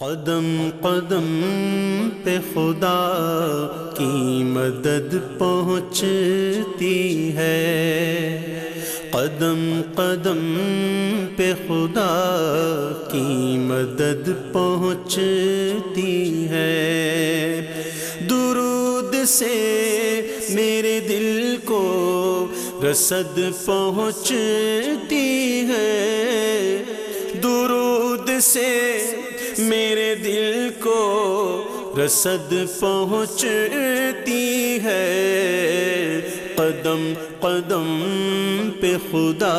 قدم قدم پہ خدا کی مدد پہنچتی ہے۔ قدم قدم پہ خدا کی مدد پہنچتی ہے۔ درود سے میرے دل کو رسد پہنچتی ہے۔ درود سے میرے دل کو رسد پہنچتی ہے۔ قدم قدم پہ خدا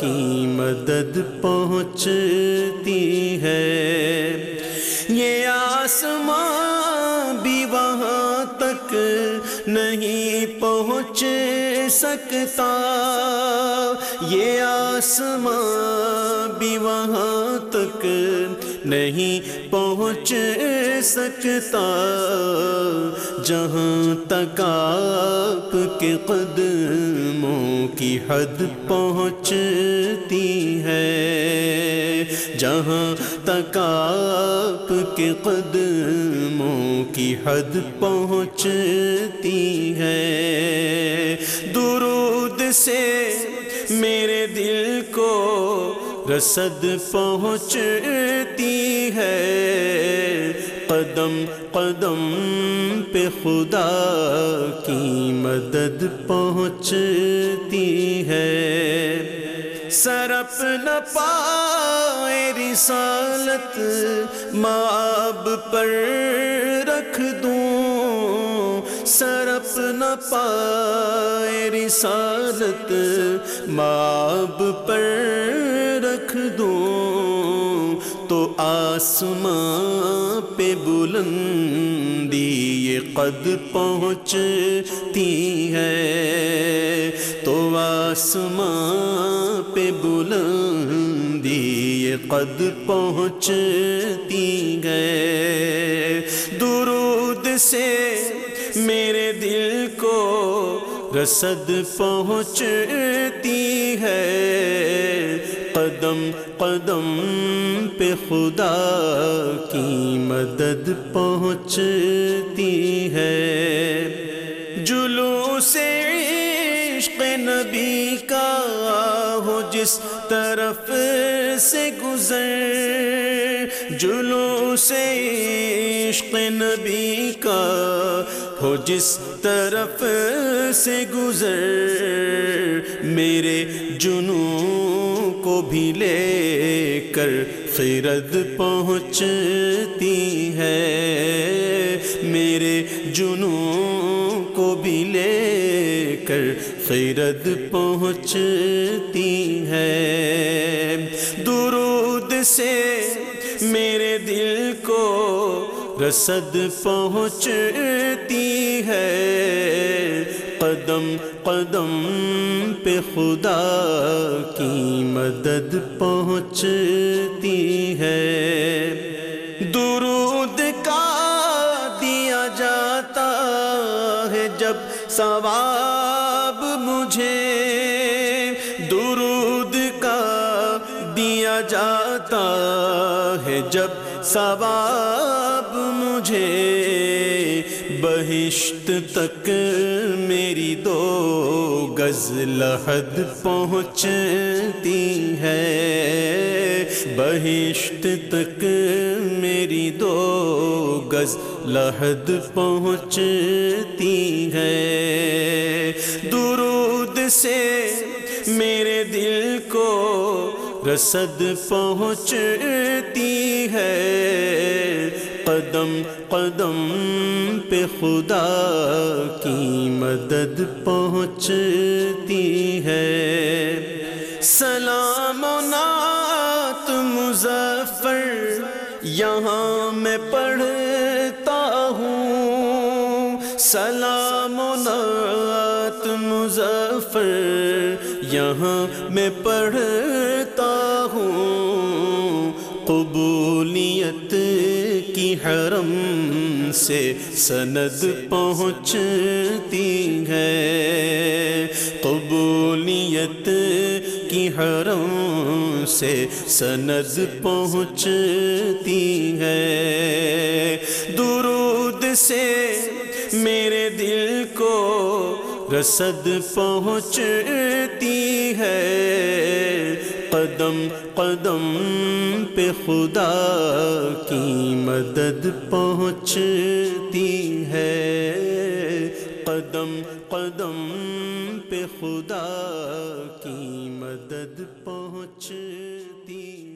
کی مدد پہنچتی ہے۔ یہ آسمان بھی وہاں تک نہیں پہنچ سکتا۔ یہ آسمان بھی وہاں تک نہیں پہنچ سکتا۔ جہاں تک آپ کے قدموں کی حد پہنچتی ہے۔ جہاں تک آپ کے قدموں کی حد پہنچتی ہے۔ درود سے میرے دل کو رسد پہنچتی ہے۔ قدم قدم پہ خدا کی مدد پہنچتی ہے۔ سرپ نہ پائے رسالت ماب پر رکھ دوں۔ سرپ نہ پائے رسالت ماب پر رکھ دوں تو آسماں پہ بلندی یہ قد پہنچتی ہے تو آسماں پہ بلندی یہ قد پہنچتی ہے۔ درود سے میرے دل کو رسد پہنچتی ہے۔ قدم قدم پہ خدا کی مدد پہنچتی ہے۔ جلو سے عشق نبی کا ہو جس طرف سے گزر۔ جلو سے عشق نبی کا ہو جس طرف سے گزر۔ میرے جنوں کو بھی لے کر خیرد پہنچتی ہے۔ میرے جنوں کو بھی لے کر خیرد پہنچتی ہے۔ درود سے میرے دل کو رسد پہنچتی ہے۔ قدم قدم پہ خدا کی مدد پہنچتی ہے۔ درود کا دیا جاتا ہے جب ثواب مجھے۔ درود کا دیا جاتا ہے جب ثواب مجھے۔ بہشت تک میری دو گز لحد پہنچتی ہے۔ بہشت تک میری دو گز لحد پہنچتی ہے۔ درود سے میرے دل کو رسد پہنچتی ہے۔ قدم قدم پہ خدا کی مدد پہنچتی ہے۔ سلام و نعت مظفر، یہاں میں پڑھتا ہوں۔ سلام و نعت مظفر، یہاں میں پڑھتا ہوں۔ قبولیت حرم سے سند پہنچتی ہے۔ قبولیت کی حرم سے سند پہنچتی ہے۔ درود سے میرے دل کو رسد پہنچتی قدم قدم پہ خدا کی مدد پہنچتی ہے۔ قدم قدم پہ خدا کی مدد پہنچتی